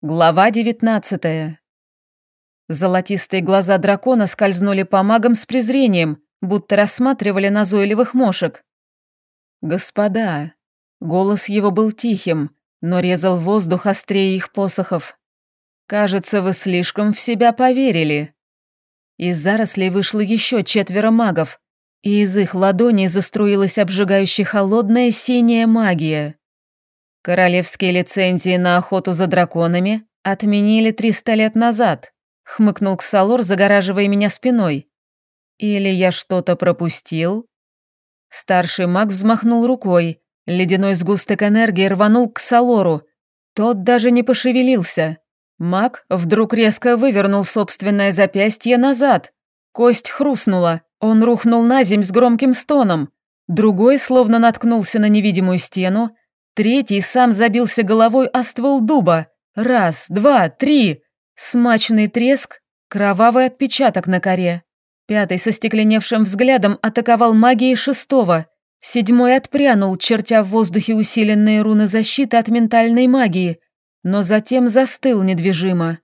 Глава девятнадцатая. Золотистые глаза дракона скользнули по магам с презрением, будто рассматривали назойливых мошек. «Господа!» Голос его был тихим, но резал воздух острее их посохов. «Кажется, вы слишком в себя поверили». Из зарослей вышло еще четверо магов, и из их ладоней заструилась обжигающая холодная синяя магия. Королевские лицензии на охоту за драконами отменили 300 лет назад, хмыкнул Ксалор, загораживая меня спиной. Или я что-то пропустил? Старший маг взмахнул рукой. Ледяной сгусток энергии рванул к Салору. Тот даже не пошевелился. Маг вдруг резко вывернул собственное запястье назад. Кость хрустнула. Он рухнул на земь с громким стоном. Другой словно наткнулся на невидимую стену, Третий сам забился головой о ствол дуба. Раз, два, три. Смачный треск, кровавый отпечаток на коре. Пятый со стекленевшим взглядом атаковал магией шестого. Седьмой отпрянул, чертя в воздухе усиленные руны защиты от ментальной магии, но затем застыл недвижимо.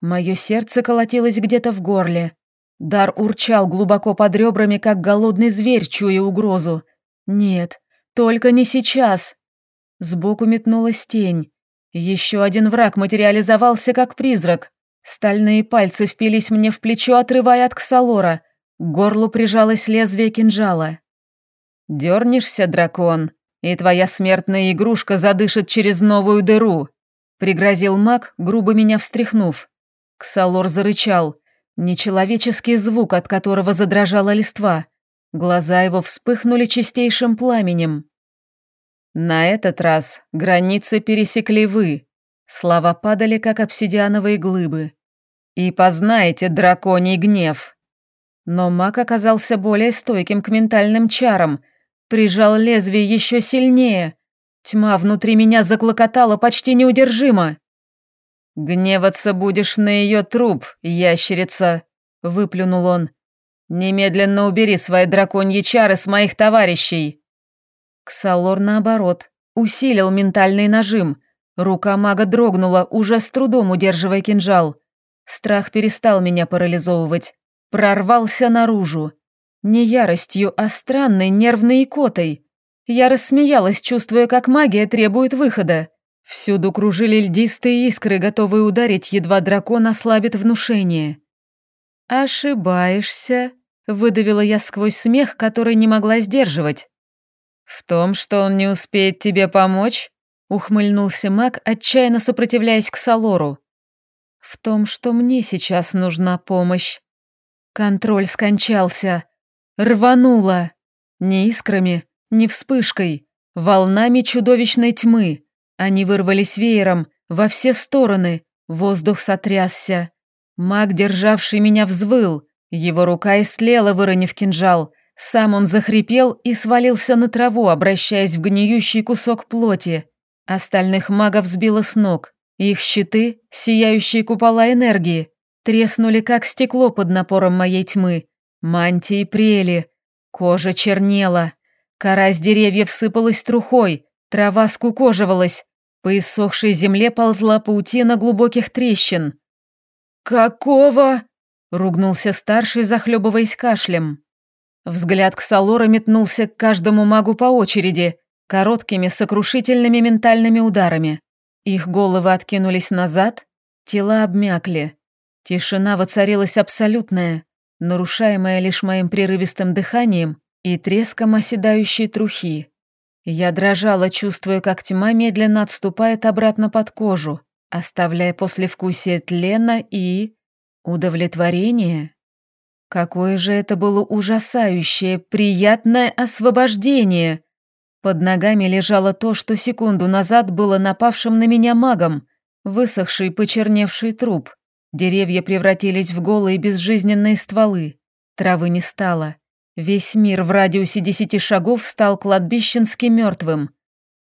Мое сердце колотилось где-то в горле. Дар урчал глубоко под ребрами, как голодный зверь, чуя угрозу. «Нет, только не сейчас!» Сбоку метнулась тень. Еще один враг материализовался как призрак. Стальные пальцы впились мне в плечо, отрывая от ксалора. К горлу прижалось лезвие кинжала. «Дернешься, дракон, и твоя смертная игрушка задышит через новую дыру», пригрозил маг, грубо меня встряхнув. Ксалор зарычал. Нечеловеческий звук, от которого задрожала листва. Глаза его вспыхнули чистейшим пламенем. На этот раз границы пересекли вы. Слова падали, как обсидиановые глыбы. И познаете драконий гнев. Но маг оказался более стойким к ментальным чарам, прижал лезвие еще сильнее. Тьма внутри меня заклокотала почти неудержимо. «Гневаться будешь на ее труп, ящерица», — выплюнул он. «Немедленно убери свои драконьи чары с моих товарищей». Ксалор, наоборот, усилил ментальный нажим. Рука мага дрогнула, уже с трудом удерживая кинжал. Страх перестал меня парализовывать. Прорвался наружу. Не яростью, а странной нервной икотой. Я рассмеялась, чувствуя, как магия требует выхода. Всюду кружили льдистые искры, готовые ударить, едва дракон ослабит внушение. «Ошибаешься», — выдавила я сквозь смех, который не могла сдерживать. «В том, что он не успеет тебе помочь?» — ухмыльнулся маг, отчаянно сопротивляясь к Салору. «В том, что мне сейчас нужна помощь». Контроль скончался. Рвануло. Не искрами, не вспышкой, волнами чудовищной тьмы. Они вырвались веером во все стороны, воздух сотрясся. Маг, державший меня, взвыл. Его рука истлела, выронив кинжал — сам он захрипел и свалился на траву, обращаясь в гниющий кусок плоти. Остальных магов сбило с ног. Их щиты, сияющие купола энергии, треснули как стекло под напором моей тьмы. Мантии прели, кожа чернела, кора с деревьев сыпалась трухой, трава скукоживалась, по иссохшей земле ползла паутина глубоких трещин. «Какого?» — ругнулся старший, захлебываясь кашлем. Взгляд Ксалора метнулся к каждому магу по очереди, короткими сокрушительными ментальными ударами. Их головы откинулись назад, тела обмякли. Тишина воцарилась абсолютная, нарушаемая лишь моим прерывистым дыханием и треском оседающей трухи. Я дрожала, чувствуя, как тьма медленно отступает обратно под кожу, оставляя послевкусие тлена и... удовлетворение. Какое же это было ужасающее, приятное освобождение! Под ногами лежало то, что секунду назад было напавшим на меня магом, высохший, почерневший труп. Деревья превратились в голые безжизненные стволы. Травы не стало. Весь мир в радиусе десяти шагов стал кладбищенски мертвым.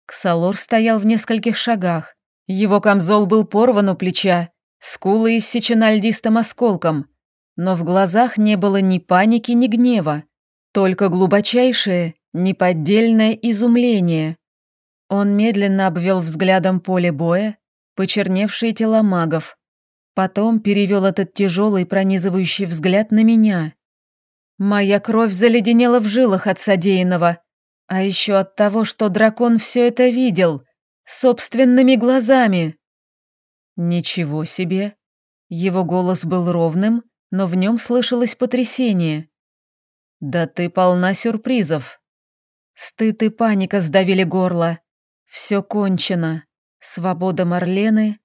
Ксалор стоял в нескольких шагах. Его камзол был порван у плеча, скулы иссечена льдистым осколком, но в глазах не было ни паники, ни гнева, только глубочайшее, неподдельное изумление. Он медленно обвел взглядом поле боя, почерневшие тела магов. Потом перевел этот тяжелый пронизывающий взгляд на меня. Моя кровь заледенела в жилах от содеянного, а еще от того, что дракон все это видел, собственными глазами. Ничего себе. Его голос был ровным, но в нем слышалось потрясение. «Да ты полна сюрпризов». Стыд и паника сдавили горло. Все кончено. Свобода Марлены,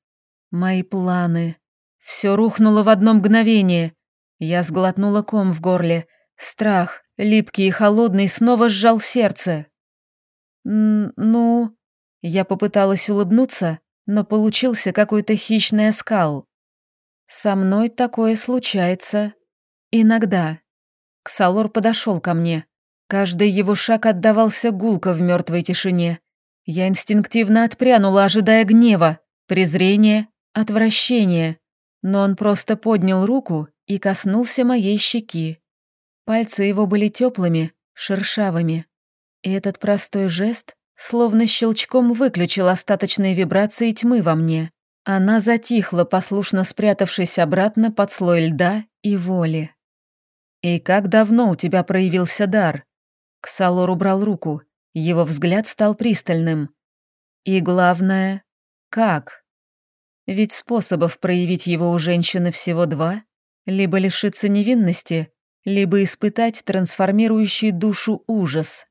мои планы. Все рухнуло в одно мгновение. Я сглотнула ком в горле. Страх, липкий и холодный, снова сжал сердце. «Ну...» Я попыталась улыбнуться, но получился какой-то хищный оскал. Со мной такое случается. Иногда. Ксалор подошел ко мне. Каждый его шаг отдавался гулко в мертвой тишине. Я инстинктивно отпрянула, ожидая гнева, презрения, отвращения. Но он просто поднял руку и коснулся моей щеки. Пальцы его были теплыми, шершавыми. И этот простой жест словно щелчком выключил остаточные вибрации тьмы во мне. Она затихла, послушно спрятавшись обратно под слой льда и воли. «И как давно у тебя проявился дар?» Ксалор убрал руку, его взгляд стал пристальным. «И главное, как?» Ведь способов проявить его у женщины всего два. Либо лишиться невинности, либо испытать трансформирующий душу ужас.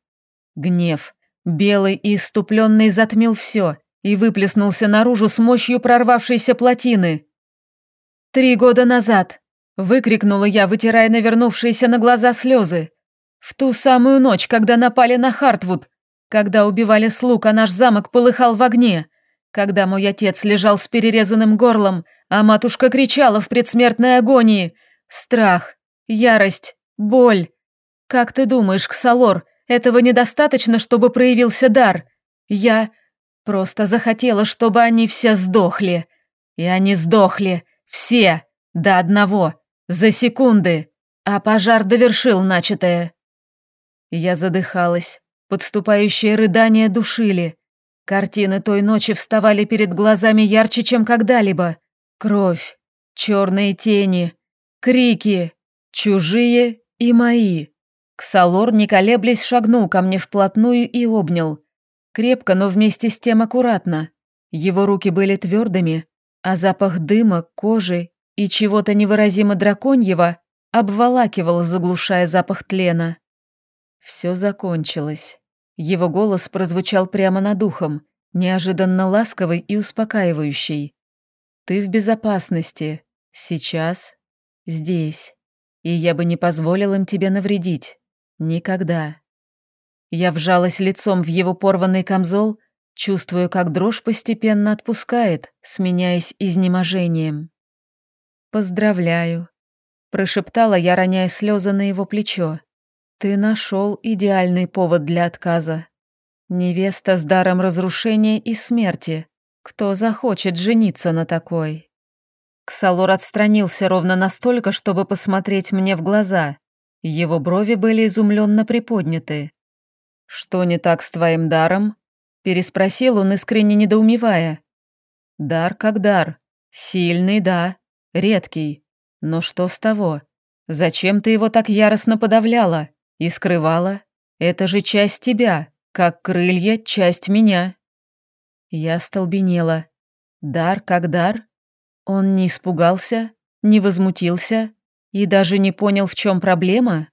Гнев, белый и иступленный, затмил все и выплеснулся наружу с мощью прорвавшейся плотины. «Три года назад!» – выкрикнула я, вытирая навернувшиеся на глаза слезы. В ту самую ночь, когда напали на Хартвуд, когда убивали слуг, а наш замок полыхал в огне, когда мой отец лежал с перерезанным горлом, а матушка кричала в предсмертной агонии. Страх, ярость, боль. Как ты думаешь, Ксалор, этого недостаточно, чтобы проявился дар? Я Просто захотела, чтобы они все сдохли. И они сдохли. Все. До одного. За секунды. А пожар довершил начатое. Я задыхалась. Подступающие рыдания душили. Картины той ночи вставали перед глазами ярче, чем когда-либо. Кровь, черные тени, крики, чужие и мои. Ксалор, не колеблясь, шагнул ко мне вплотную и обнял. Крепко, но вместе с тем аккуратно. Его руки были твердыми, а запах дыма, кожи и чего-то невыразимо драконьего обволакивал, заглушая запах тлена. Все закончилось. Его голос прозвучал прямо над ухом, неожиданно ласковый и успокаивающий. «Ты в безопасности. Сейчас. Здесь. И я бы не позволил им тебе навредить. Никогда». Я вжалась лицом в его порванный камзол, чувствую, как дрожь постепенно отпускает, сменяясь изнеможением. «Поздравляю», — прошептала я, роняя слезы на его плечо. «Ты нашел идеальный повод для отказа. Невеста с даром разрушения и смерти. Кто захочет жениться на такой?» Ксалор отстранился ровно настолько, чтобы посмотреть мне в глаза. Его брови были изумленно приподняты. «Что не так с твоим даром?» – переспросил он, искренне недоумевая. «Дар как дар. Сильный, да. Редкий. Но что с того? Зачем ты его так яростно подавляла и скрывала? Это же часть тебя, как крылья – часть меня». Я столбенела. Дар как дар? Он не испугался, не возмутился и даже не понял, в чем проблема?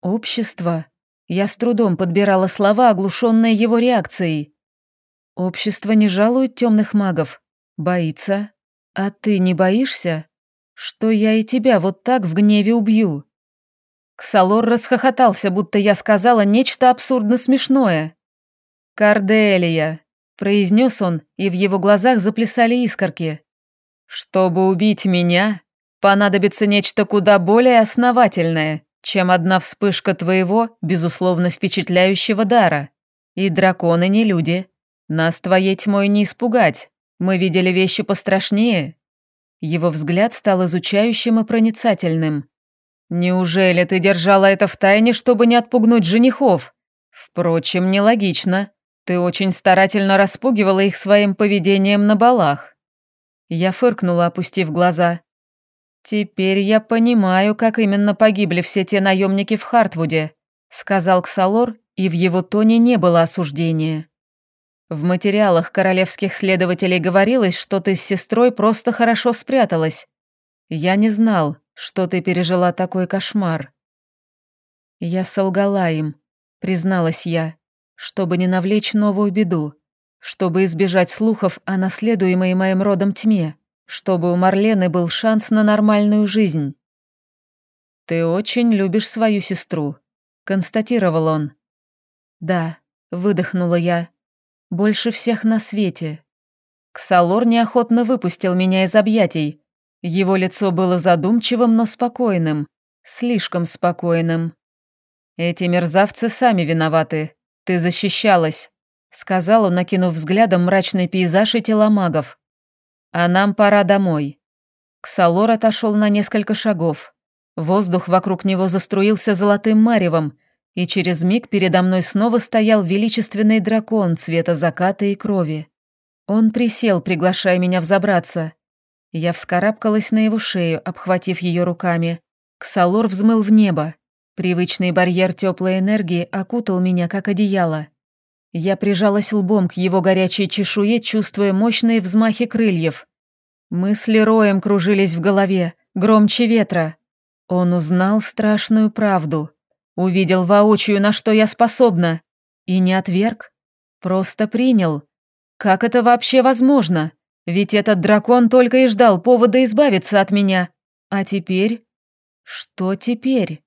Общество. Я с трудом подбирала слова, оглушенные его реакцией. Общество не жалует темных магов. Боится. А ты не боишься? Что я и тебя вот так в гневе убью? Ксалор расхохотался, будто я сказала нечто абсурдно смешное. «Корделия», — произнес он, и в его глазах заплясали искорки. «Чтобы убить меня, понадобится нечто куда более основательное, чем одна вспышка твоего, безусловно, впечатляющего дара. И драконы не люди. Нас твоей тьмой не испугать. Мы видели вещи пострашнее». Его взгляд стал изучающим и проницательным. «Неужели ты держала это в тайне, чтобы не отпугнуть женихов? Впрочем, нелогично. Ты очень старательно распугивала их своим поведением на балах. Я фыркнула, опустив глаза. «Теперь я понимаю, как именно погибли все те наемники в Хартвуде», сказал Ксалор, и в его тоне не было осуждения. В материалах королевских следователей говорилось, что ты с сестрой просто хорошо спряталась. Я не знал, что ты пережила такой кошмар. Я солгала им, призналась я, чтобы не навлечь новую беду, чтобы избежать слухов о наследуемой моим родом тьме, чтобы у Марлены был шанс на нормальную жизнь. «Ты очень любишь свою сестру», — констатировал он. «Да», — выдохнула я, — «больше всех на свете». Ксалор неохотно выпустил меня из объятий. Его лицо было задумчивым, но спокойным. Слишком спокойным. «Эти мерзавцы сами виноваты. Ты защищалась», — сказал он, накинув взглядом мрачный пейзаж и тела магов. «А нам пора домой». Ксалор отошел на несколько шагов. Воздух вокруг него заструился золотым маревом, и через миг передо мной снова стоял величественный дракон цвета заката и крови. Он присел, приглашая меня взобраться. Я вскарабкалась на его шею, обхватив ее руками. Ксалор взмыл в небо. Привычный барьер теплой энергии окутал меня, как одеяло. Я прижалась лбом к его горячей чешуе, чувствуя мощные взмахи крыльев. Мысли роем кружились в голове, громче ветра. Он узнал страшную правду. Увидел воочию, на что я способна. И не отверг. Просто принял. Как это вообще возможно? Ведь этот дракон только и ждал повода избавиться от меня. А теперь? Что теперь?